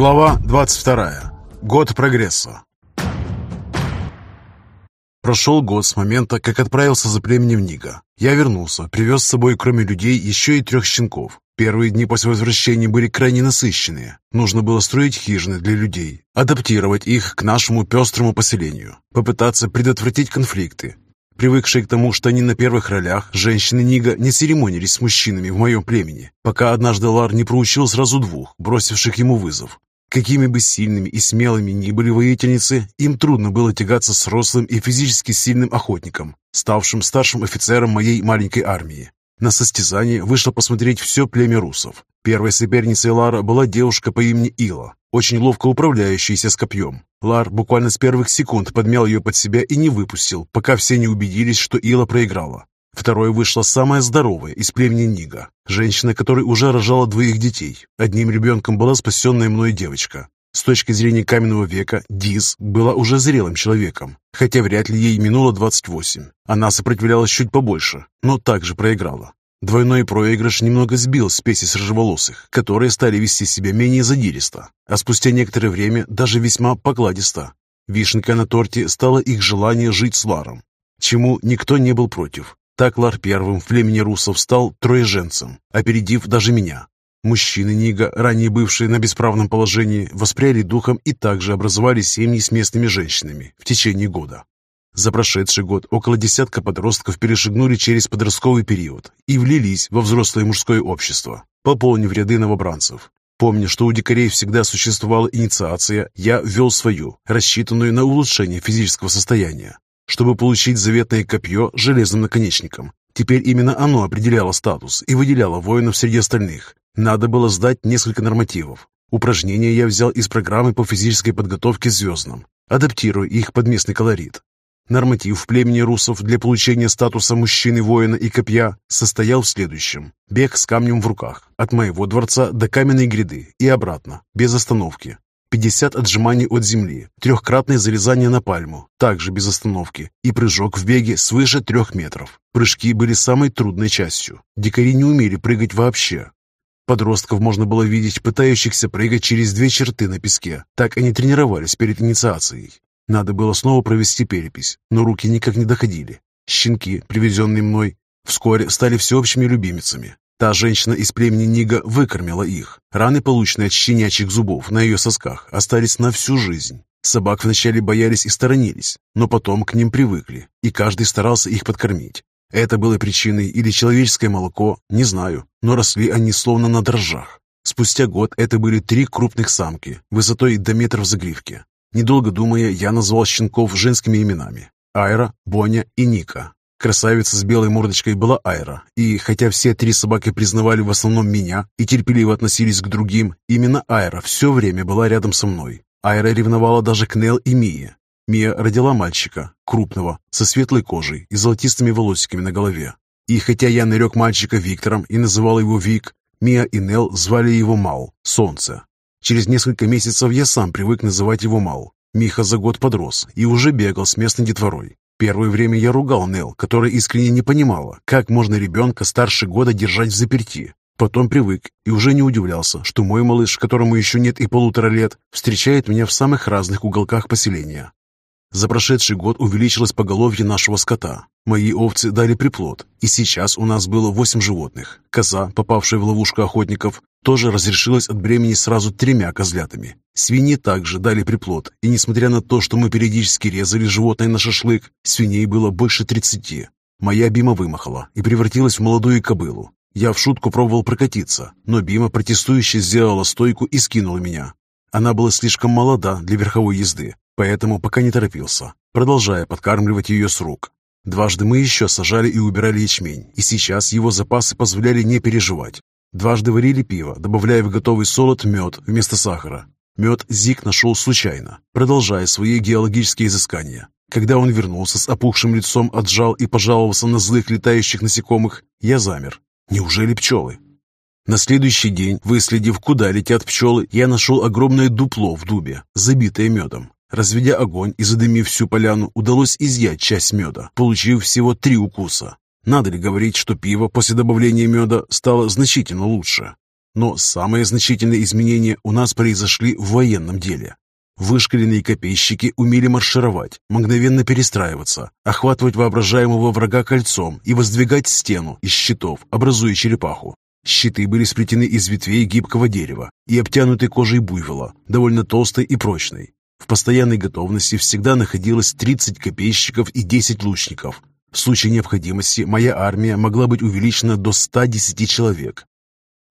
Глава 22. Год прогресса. Прошел год с момента, как отправился за племенем Нига. Я вернулся, привез с собой, кроме людей, еще и трех щенков. Первые дни после возвращения были крайне насыщенные. Нужно было строить хижины для людей, адаптировать их к нашему пестрому поселению, попытаться предотвратить конфликты. Привыкшие к тому, что они на первых ролях, женщины Нига не церемонились с мужчинами в моем племени, пока однажды Лар не проучил сразу двух, бросивших ему вызов. Какими бы сильными и смелыми ни были воительницы, им трудно было тягаться с рослым и физически сильным охотником, ставшим старшим офицером моей маленькой армии. На состязание вышло посмотреть все племя русов. Первой соперницей Лара была девушка по имени Ила, очень ловко управляющаяся с копьем. Лар буквально с первых секунд подмял ее под себя и не выпустил, пока все не убедились, что Ила проиграла. Второй вышла самая здоровая из племени Нига, женщина, которая уже рожала двоих детей. Одним ребенком была спасенная мной девочка. С точки зрения каменного века, Диз была уже зрелым человеком, хотя вряд ли ей минуло 28. Она сопротивлялась чуть побольше, но также проиграла. Двойной проигрыш немного сбил спеси с рыжеволосых, которые стали вести себя менее задиристо, а спустя некоторое время даже весьма покладисто. Вишенкой на торте стало их желание жить с Ларом, чему никто не был против. Так Лар первым в племени русов стал троеженцем, опередив даже меня. Мужчины Нига, ранее бывшие на бесправном положении, воспряли духом и также образовали семьи с местными женщинами в течение года. За прошедший год около десятка подростков перешагнули через подростковый период и влились во взрослое мужское общество, пополнив ряды новобранцев. Помня, что у дикарей всегда существовала инициация, я ввел свою, рассчитанную на улучшение физического состояния чтобы получить заветное копье с железным наконечником. Теперь именно оно определяло статус и выделяло воинов среди остальных. Надо было сдать несколько нормативов. Упражнения я взял из программы по физической подготовке звездным, адаптируя их под местный колорит. Норматив в племени русов для получения статуса мужчины-воина и копья состоял в следующем. Бег с камнем в руках от моего дворца до каменной гряды и обратно, без остановки. 50 отжиманий от земли, трехкратное залезание на пальму, также без остановки, и прыжок в беге свыше трех метров. Прыжки были самой трудной частью. Дикари не умели прыгать вообще. Подростков можно было видеть, пытающихся прыгать через две черты на песке. Так они тренировались перед инициацией. Надо было снова провести перепись, но руки никак не доходили. Щенки, привезенные мной, вскоре стали всеобщими любимицами. Та женщина из племени Нига выкормила их. Раны, полученные от щенячьих зубов на ее сосках, остались на всю жизнь. Собак вначале боялись и сторонились, но потом к ним привыкли, и каждый старался их подкормить. Это было причиной или человеческое молоко, не знаю, но росли они словно на дрожжах. Спустя год это были три крупных самки, высотой до метра в загривке. Недолго думая, я назвал щенков женскими именами – Айра, Боня и Ника. Красавица с белой мордочкой была Айра, и хотя все три собаки признавали в основном меня и терпеливо относились к другим, именно Айра все время была рядом со мной. Айра ревновала даже к Нел и Мие. Мия родила мальчика, крупного, со светлой кожей и золотистыми волосиками на голове. И хотя я нарек мальчика Виктором и называл его Вик, Мия и Нел звали его Мал, Солнце. Через несколько месяцев я сам привык называть его Мал. Миха за год подрос и уже бегал с местной детворой. Первое время я ругал Нел, которая искренне не понимала, как можно ребенка старше года держать в заперти. Потом привык и уже не удивлялся, что мой малыш, которому еще нет и полутора лет, встречает меня в самых разных уголках поселения. За прошедший год увеличилось поголовье нашего скота. Мои овцы дали приплод, и сейчас у нас было восемь животных. Коза, попавшая в ловушку охотников, тоже разрешилась от бремени сразу тремя козлятами. Свиньи также дали приплод, и несмотря на то, что мы периодически резали животное на шашлык, свиней было больше тридцати. Моя Бима вымахала и превратилась в молодую кобылу. Я в шутку пробовал прокатиться, но Бима протестующе сделала стойку и скинула меня. Она была слишком молода для верховой езды, поэтому пока не торопился, продолжая подкармливать ее с рук. Дважды мы еще сажали и убирали ячмень, и сейчас его запасы позволяли не переживать. Дважды варили пиво, добавляя в готовый солод мед вместо сахара. Мед Зик нашел случайно, продолжая свои геологические изыскания. Когда он вернулся с опухшим лицом, отжал и пожаловался на злых летающих насекомых, я замер. Неужели пчелы? На следующий день, выследив, куда летят пчелы, я нашел огромное дупло в дубе, забитое медом. Разведя огонь и задымив всю поляну, удалось изъять часть меда, получив всего три укуса. Надо ли говорить, что пиво после добавления меда стало значительно лучше? Но самые значительные изменения у нас произошли в военном деле. Вышкаленные копейщики умели маршировать, мгновенно перестраиваться, охватывать воображаемого врага кольцом и воздвигать стену из щитов, образуя черепаху. Щиты были сплетены из ветвей гибкого дерева и обтянуты кожей буйвола, довольно толстой и прочной. В постоянной готовности всегда находилось 30 копейщиков и 10 лучников. В случае необходимости моя армия могла быть увеличена до 110 человек,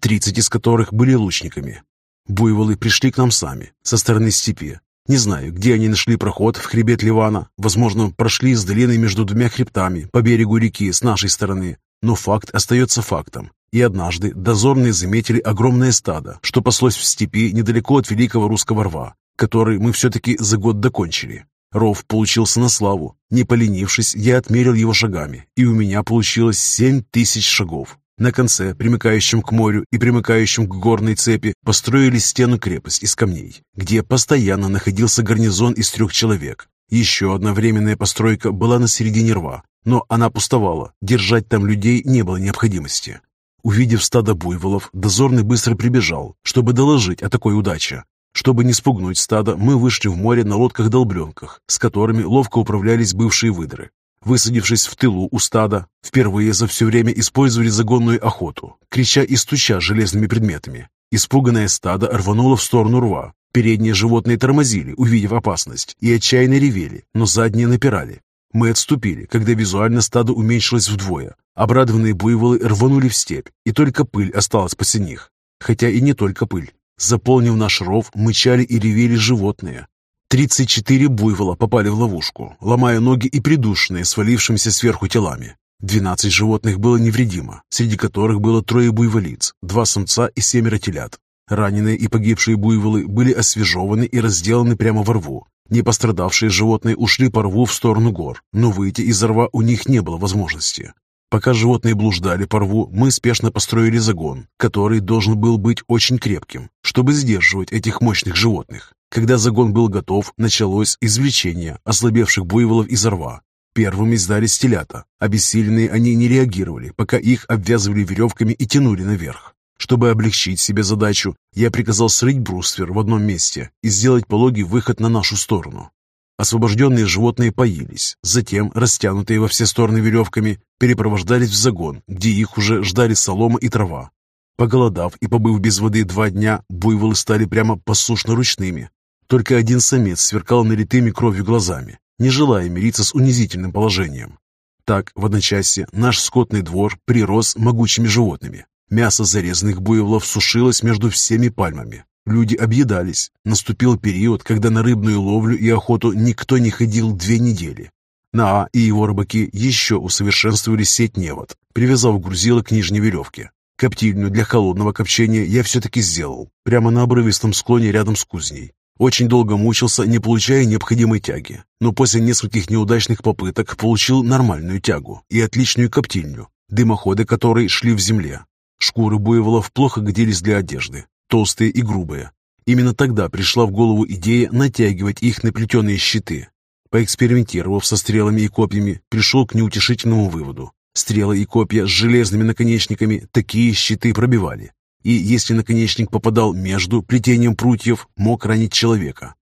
30 из которых были лучниками. Буйволы пришли к нам сами, со стороны степи. Не знаю, где они нашли проход в хребет Ливана. Возможно, прошли из долины между двумя хребтами по берегу реки с нашей стороны. Но факт остается фактом. И однажды дозорные заметили огромное стадо, что паслось в степи недалеко от великого русского рва, который мы все-таки за год докончили. Ров получился на славу. Не поленившись, я отмерил его шагами, и у меня получилось семь тысяч шагов. На конце, примыкающем к морю и примыкающем к горной цепи, построили стену-крепость из камней, где постоянно находился гарнизон из трех человек. Еще одна временная постройка была на середине рва, но она пустовала, держать там людей не было необходимости. Увидев стадо буйволов, дозорный быстро прибежал, чтобы доложить о такой удаче. Чтобы не спугнуть стадо, мы вышли в море на лодках-долбленках, с которыми ловко управлялись бывшие выдры. Высадившись в тылу у стада, впервые за все время использовали загонную охоту, крича и стуча железными предметами. Испуганное стадо рвануло в сторону рва. Передние животные тормозили, увидев опасность, и отчаянно ревели, но задние напирали. Мы отступили, когда визуально стадо уменьшилось вдвое. Обрадованные буйволы рванули в степь, и только пыль осталась после них. Хотя и не только пыль. Заполнив наш ров, мычали и ревели животные. Тридцать четыре буйвола попали в ловушку, ломая ноги и придушенные свалившимися сверху телами. Двенадцать животных было невредимо, среди которых было трое буйволиц, два самца и семеро телят. Раненые и погибшие буйволы были освежеваны и разделаны прямо во рву. Не пострадавшие животные ушли по рву в сторону гор, но выйти из рва у них не было возможности. Пока животные блуждали по рву, мы спешно построили загон, который должен был быть очень крепким, чтобы сдерживать этих мощных животных. Когда загон был готов, началось извлечение ослабевших буйволов из рва. Первыми сдались телята. Обессиленные они не реагировали, пока их обвязывали веревками и тянули наверх. Чтобы облегчить себе задачу, я приказал срыть бруствер в одном месте и сделать пологий выход на нашу сторону. Освобожденные животные поились, затем, растянутые во все стороны веревками, перепровождались в загон, где их уже ждали солома и трава. Поголодав и побыв без воды два дня, буйволы стали прямо послушно ручными. Только один самец сверкал налитыми кровью глазами, не желая мириться с унизительным положением. Так, в одночасье, наш скотный двор прирос могучими животными. Мясо зарезанных буйволов сушилось между всеми пальмами. Люди объедались. Наступил период, когда на рыбную ловлю и охоту никто не ходил две недели. Наа и его рыбаки еще усовершенствовали сеть невод, привязав грузило к нижней веревке. Коптильню для холодного копчения я все-таки сделал, прямо на обрывистом склоне рядом с кузней. Очень долго мучился, не получая необходимой тяги, но после нескольких неудачных попыток получил нормальную тягу и отличную коптильню, дымоходы которой шли в земле. Шкуры буйволов плохо годились для одежды, толстые и грубые. Именно тогда пришла в голову идея натягивать их на плетеные щиты. Поэкспериментировав со стрелами и копьями, пришел к неутешительному выводу. Стрелы и копья с железными наконечниками такие щиты пробивали. И если наконечник попадал между плетением прутьев, мог ранить человека.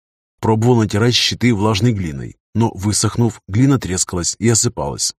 Пробовал натирать щиты влажной глиной, но, высохнув, глина трескалась и осыпалась.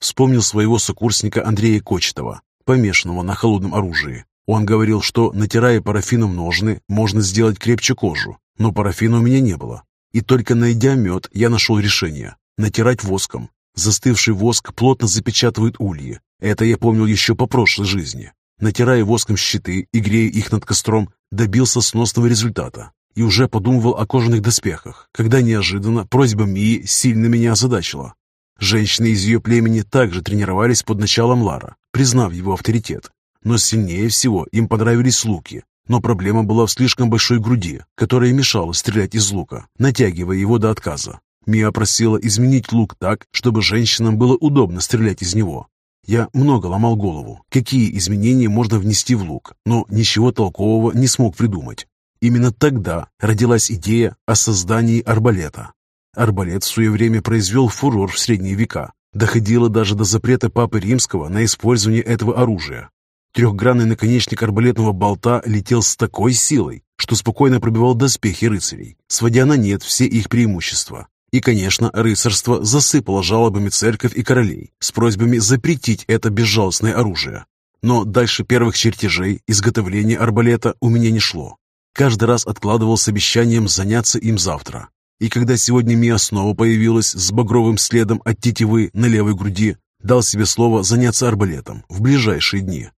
Вспомнил своего сокурсника Андрея Кочетова, помешанного на холодном оружии. Он говорил, что, натирая парафином ножны, можно сделать крепче кожу, но парафина у меня не было. И только найдя мед, я нашел решение – натирать воском. Застывший воск плотно запечатывает ульи. Это я помнил еще по прошлой жизни. Натирая воском щиты и грея их над костром, добился сносного результата и уже подумывал о кожаных доспехах, когда неожиданно просьба Мии сильно меня озадачила. Женщины из ее племени также тренировались под началом Лара, признав его авторитет, но сильнее всего им понравились луки. Но проблема была в слишком большой груди, которая мешала стрелять из лука, натягивая его до отказа. Мия просила изменить лук так, чтобы женщинам было удобно стрелять из него. Я много ломал голову, какие изменения можно внести в лук, но ничего толкового не смог придумать. Именно тогда родилась идея о создании арбалета. Арбалет в свое время произвел фурор в средние века. Доходило даже до запрета Папы Римского на использование этого оружия. Трехгранный наконечник арбалетного болта летел с такой силой, что спокойно пробивал доспехи рыцарей, сводя на нет все их преимущества. И, конечно, рыцарство засыпало жалобами церковь и королей с просьбами запретить это безжалостное оружие. Но дальше первых чертежей изготовления арбалета у меня не шло. Каждый раз откладывал с обещанием заняться им завтра. И когда сегодня Мия снова появилась с багровым следом от тетивы на левой груди, дал себе слово заняться арбалетом в ближайшие дни.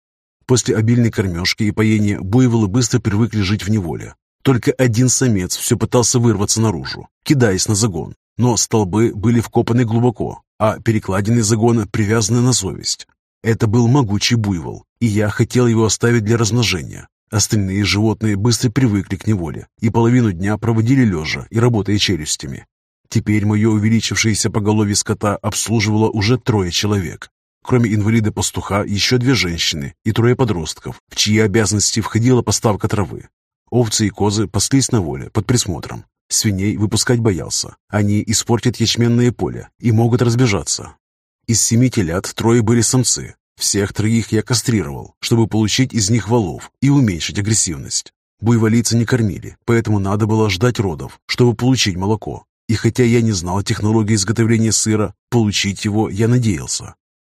После обильной кормежки и поения буйволы быстро привыкли жить в неволе. Только один самец все пытался вырваться наружу, кидаясь на загон, но столбы были вкопаны глубоко, а перекладины загона привязаны на совесть. Это был могучий буйвол, и я хотел его оставить для размножения. Остальные животные быстро привыкли к неволе и половину дня проводили лежа и работая челюстями. Теперь мое увеличившееся поголовье скота обслуживало уже трое человек. Кроме инвалида-пастуха, еще две женщины и трое подростков, в чьи обязанности входила поставка травы. Овцы и козы паслись на воле под присмотром. Свиней выпускать боялся. Они испортят ячменное поле и могут разбежаться. Из семи телят трое были самцы. Всех троих я кастрировал, чтобы получить из них валов и уменьшить агрессивность. Буйволицы не кормили, поэтому надо было ждать родов, чтобы получить молоко. И хотя я не знал технологии изготовления сыра, получить его я надеялся.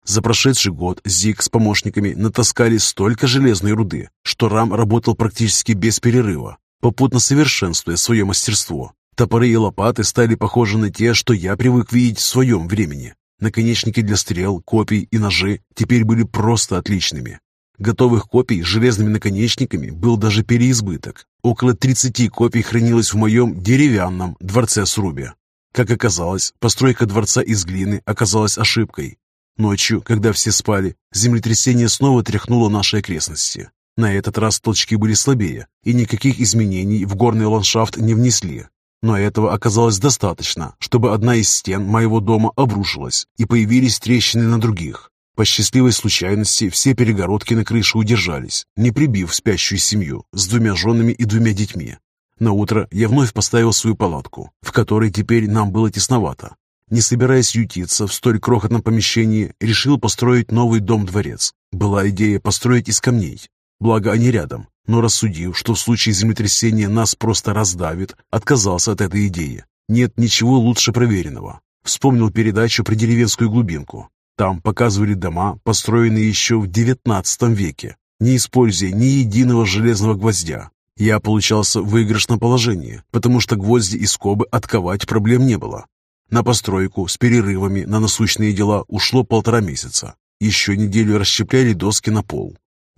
За прошедший год Зик с помощниками натаскали столько железной руды, что Рам работал практически без перерыва, попутно совершенствуя свое мастерство. Топоры и лопаты стали похожи на те, что я привык видеть в своем времени. Наконечники для стрел, копий и ножи теперь были просто отличными. Готовых копий с железными наконечниками был даже переизбыток. Около 30 копий хранилось в моем деревянном дворце Срубе. Как оказалось, постройка дворца из глины оказалась ошибкой. Ночью, когда все спали, землетрясение снова тряхнуло наши окрестности. На этот раз толчки были слабее, и никаких изменений в горный ландшафт не внесли. Но этого оказалось достаточно, чтобы одна из стен моего дома обрушилась, и появились трещины на других. По счастливой случайности все перегородки на крыше удержались, не прибив спящую семью с двумя женами и двумя детьми. На утро я вновь поставил свою палатку, в которой теперь нам было тесновато. Не собираясь ютиться в столь крохотном помещении, решил построить новый дом-дворец. Была идея построить из камней, Благо они рядом, но рассудив, что в случае землетрясения нас просто раздавит, отказался от этой идеи. Нет ничего лучше проверенного. Вспомнил передачу про деревенскую глубинку. Там показывали дома, построенные еще в XIX веке, не используя ни единого железного гвоздя. Я получался в выигрышном положении, потому что гвозди и скобы отковать проблем не было. На постройку с перерывами на насущные дела ушло полтора месяца. Еще неделю расщепляли доски на пол,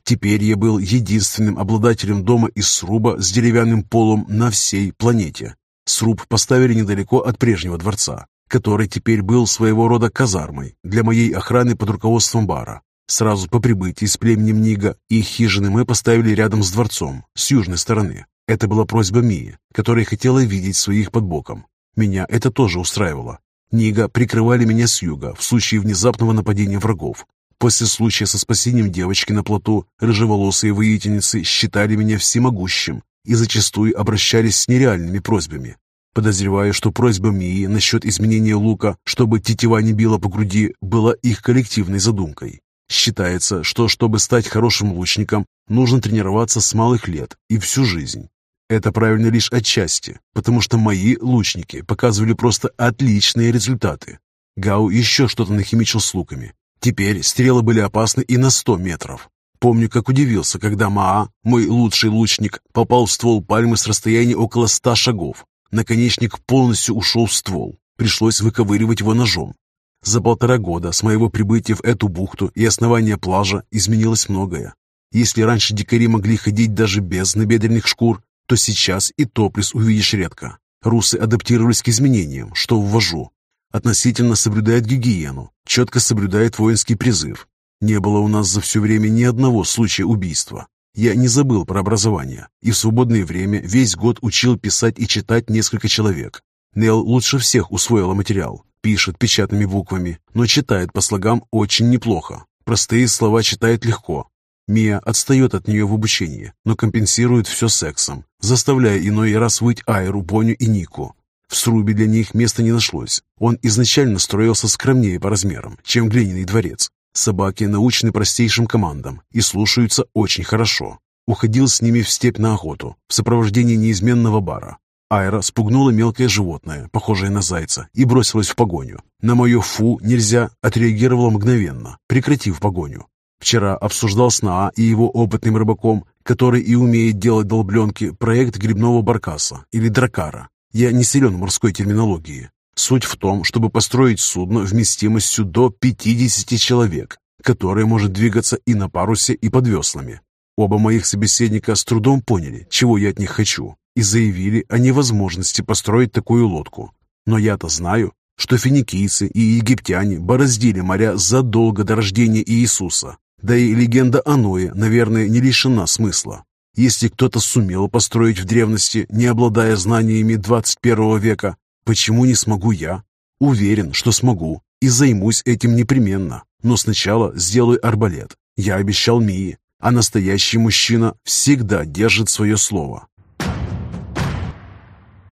Теперь я был единственным обладателем дома из сруба с деревянным полом на всей планете. Сруб поставили недалеко от прежнего дворца, который теперь был своего рода казармой для моей охраны под руководством бара. Сразу по прибытии с племенем Нига их хижины мы поставили рядом с дворцом, с южной стороны. Это была просьба Мии, которая хотела видеть своих под боком. Меня это тоже устраивало. Нига прикрывали меня с юга в случае внезапного нападения врагов, После случая со спасением девочки на плоту, рыжеволосые воительницы считали меня всемогущим и зачастую обращались с нереальными просьбами. Подозреваю, что просьба Мии насчет изменения лука, чтобы тетива не била по груди, была их коллективной задумкой. Считается, что чтобы стать хорошим лучником, нужно тренироваться с малых лет и всю жизнь. Это правильно лишь отчасти, потому что мои лучники показывали просто отличные результаты. Гау еще что-то нахимичил с луками, Теперь стрелы были опасны и на сто метров. Помню, как удивился, когда Маа, мой лучший лучник, попал в ствол пальмы с расстояния около ста шагов. Наконечник полностью ушел в ствол. Пришлось выковыривать его ножом. За полтора года с моего прибытия в эту бухту и основания плажа изменилось многое. Если раньше дикари могли ходить даже без набедренных шкур, то сейчас и топлес увидишь редко. Русы адаптировались к изменениям, что ввожу, относительно соблюдает гигиену, четко соблюдает воинский призыв. Не было у нас за все время ни одного случая убийства. Я не забыл про образование и в свободное время весь год учил писать и читать несколько человек. Нел лучше всех усвоила материал, пишет печатными буквами, но читает по слогам очень неплохо. Простые слова читает легко. Мия отстает от нее в обучении, но компенсирует все сексом, заставляя иной раз выть Айру, Боню и Нику, в срубе для них места не нашлось. Он изначально строился скромнее по размерам, чем глиняный дворец. Собаки научны простейшим командам и слушаются очень хорошо. Уходил с ними в степь на охоту в сопровождении неизменного бара. Айра спугнула мелкое животное, похожее на зайца, и бросилась в погоню. На мое «фу» нельзя отреагировала мгновенно, прекратив погоню. Вчера обсуждал с Наа и его опытным рыбаком, который и умеет делать долбленки, проект грибного баркаса или дракара. Я не силен в морской терминологии. Суть в том, чтобы построить судно вместимостью до 50 человек, которое может двигаться и на парусе, и под веслами. Оба моих собеседника с трудом поняли, чего я от них хочу, и заявили о невозможности построить такую лодку. Но я-то знаю, что финикийцы и египтяне бороздили моря задолго до рождения Иисуса, да и легенда о Ное, наверное, не лишена смысла. Если кто-то сумел построить в древности, не обладая знаниями 21 века, почему не смогу я? Уверен, что смогу, и займусь этим непременно. Но сначала сделаю арбалет. Я обещал Мии, а настоящий мужчина всегда держит свое слово.